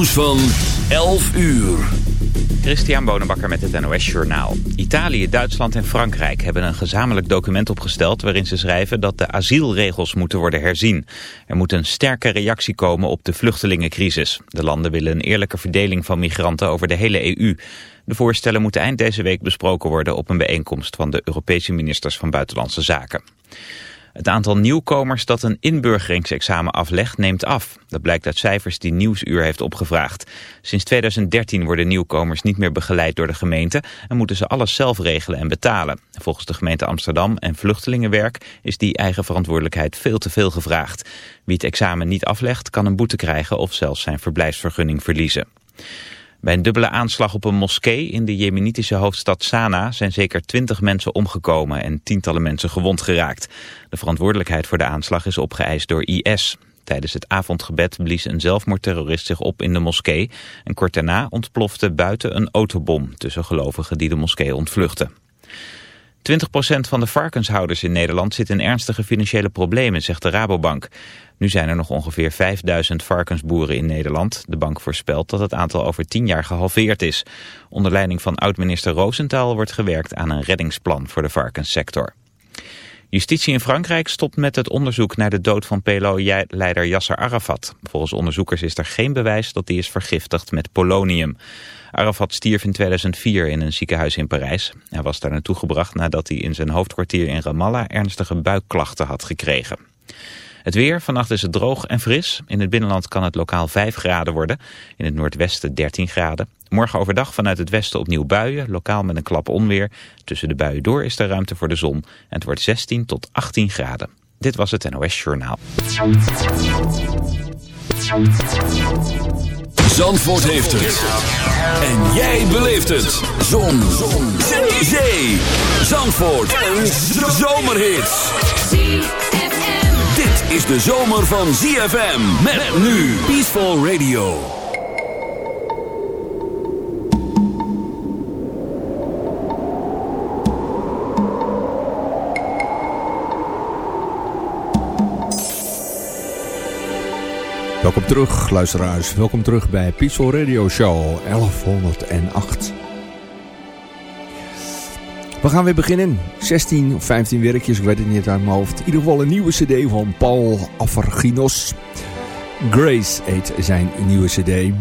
nieuws van 11 uur. Christian Bonenbakker met het NOS Journaal. Italië, Duitsland en Frankrijk hebben een gezamenlijk document opgesteld... waarin ze schrijven dat de asielregels moeten worden herzien. Er moet een sterke reactie komen op de vluchtelingencrisis. De landen willen een eerlijke verdeling van migranten over de hele EU. De voorstellen moeten eind deze week besproken worden... op een bijeenkomst van de Europese ministers van Buitenlandse Zaken. Het aantal nieuwkomers dat een inburgeringsexamen aflegt neemt af. Dat blijkt uit cijfers die Nieuwsuur heeft opgevraagd. Sinds 2013 worden nieuwkomers niet meer begeleid door de gemeente... en moeten ze alles zelf regelen en betalen. Volgens de gemeente Amsterdam en Vluchtelingenwerk... is die eigen verantwoordelijkheid veel te veel gevraagd. Wie het examen niet aflegt kan een boete krijgen... of zelfs zijn verblijfsvergunning verliezen. Bij een dubbele aanslag op een moskee in de jemenitische hoofdstad Sanaa zijn zeker twintig mensen omgekomen en tientallen mensen gewond geraakt. De verantwoordelijkheid voor de aanslag is opgeëist door IS. Tijdens het avondgebed blies een zelfmoordterrorist zich op in de moskee en kort daarna ontplofte buiten een autobom tussen gelovigen die de moskee ontvluchten. 20% van de varkenshouders in Nederland zit in ernstige financiële problemen, zegt de Rabobank. Nu zijn er nog ongeveer 5000 varkensboeren in Nederland. De bank voorspelt dat het aantal over 10 jaar gehalveerd is. Onder leiding van oud-minister Roosentaal wordt gewerkt aan een reddingsplan voor de varkenssector. Justitie in Frankrijk stopt met het onderzoek naar de dood van PLO-leider Yasser Arafat. Volgens onderzoekers is er geen bewijs dat hij is vergiftigd met polonium. Arafat stierf in 2004 in een ziekenhuis in Parijs. Hij was daar naartoe gebracht nadat hij in zijn hoofdkwartier in Ramallah ernstige buikklachten had gekregen. Het weer, vannacht is het droog en fris. In het binnenland kan het lokaal 5 graden worden. In het noordwesten 13 graden. Morgen overdag vanuit het westen opnieuw buien, lokaal met een klap onweer. Tussen de buien door is er ruimte voor de zon. En het wordt 16 tot 18 graden. Dit was het NOS Journaal. Zandvoort heeft het. En jij beleeft het. Zon. Zon. Zee. Zandvoort. Een zomerhit. Is de zomer van ZFM. Met nu Peaceful Radio. Welkom terug, luisteraars. Welkom terug bij Peaceful Radio Show 1108. We gaan weer beginnen. 16 of 15 werkjes, ik weet het niet uit mijn hoofd. In ieder geval een nieuwe cd van Paul Afarginos. Grace heet zijn nieuwe cd. Eh,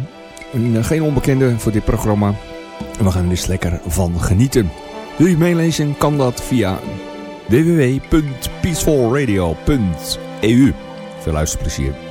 geen onbekende voor dit programma. En we gaan er dus lekker van genieten. Wil je meelezen, kan dat via www.peacefulradio.eu. Veel luisterplezier.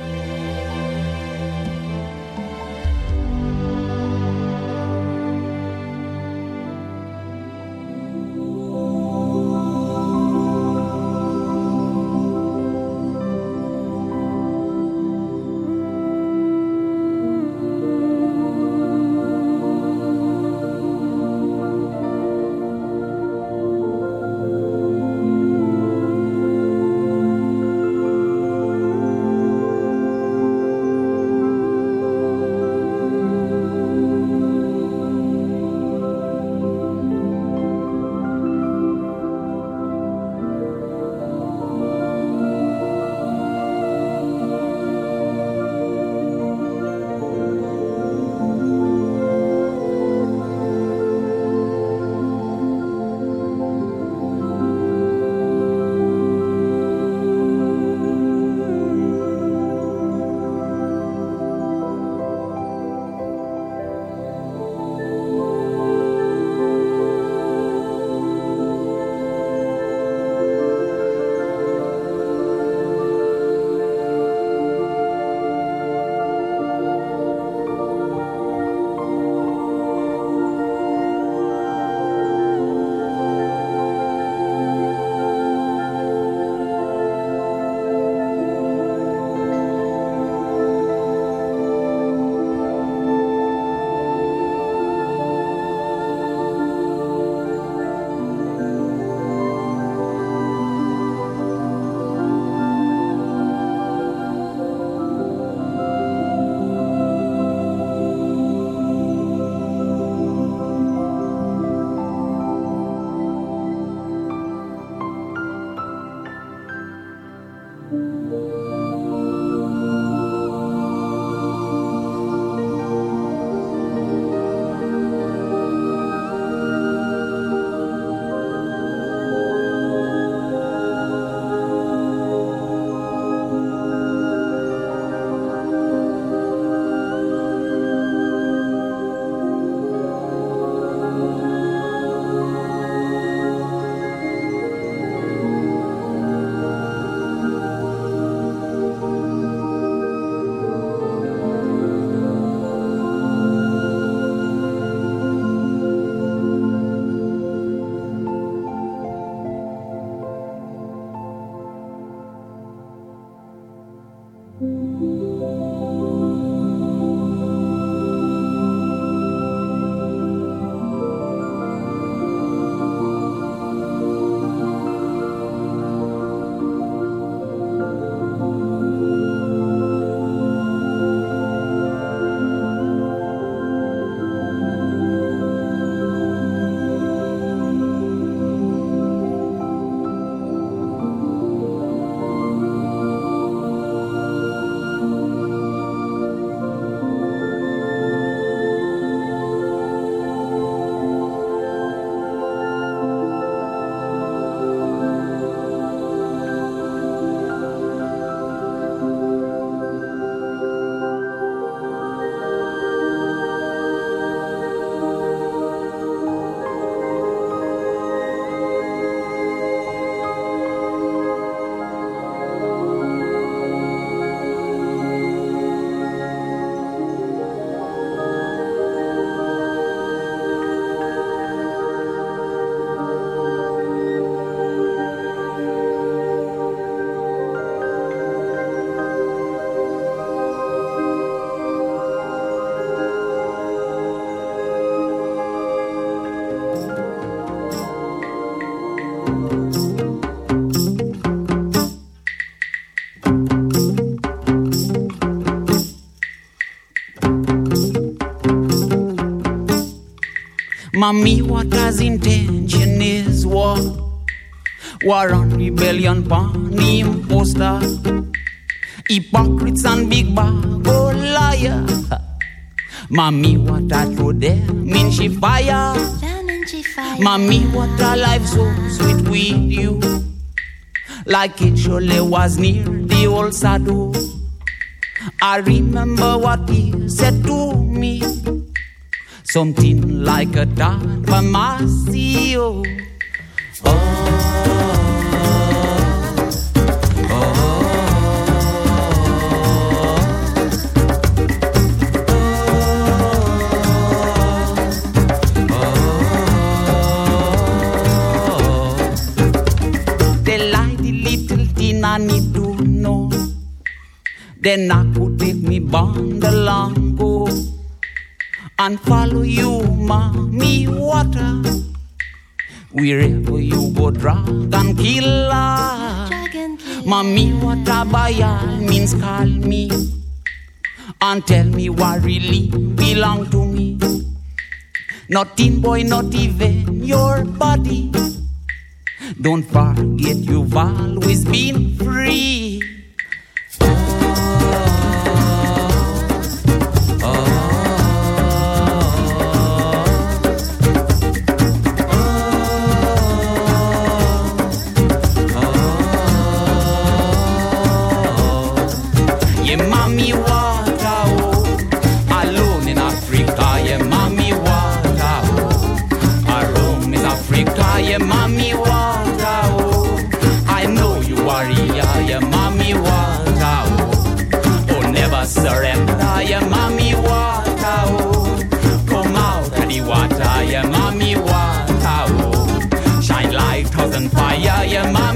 Mommy, what has intention is war. War on rebellion, pan imposter. Hypocrites and big bag, oh liar. Mommy, what I throw them mean she fire. Mommy, what a life so sweet with you. Like it surely was near the old Sadu. I remember what he said to me something like a Don Damasio. Oh. nanny do know. Then I could take me bond along go and follow you, mommy water. Wherever you go, dragon killer. Mommy water by all means call me and tell me what really belong to me. Nothing, boy, not even your body. Don't forget you've always been free. yeah, yeah, my.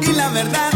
Y la verdad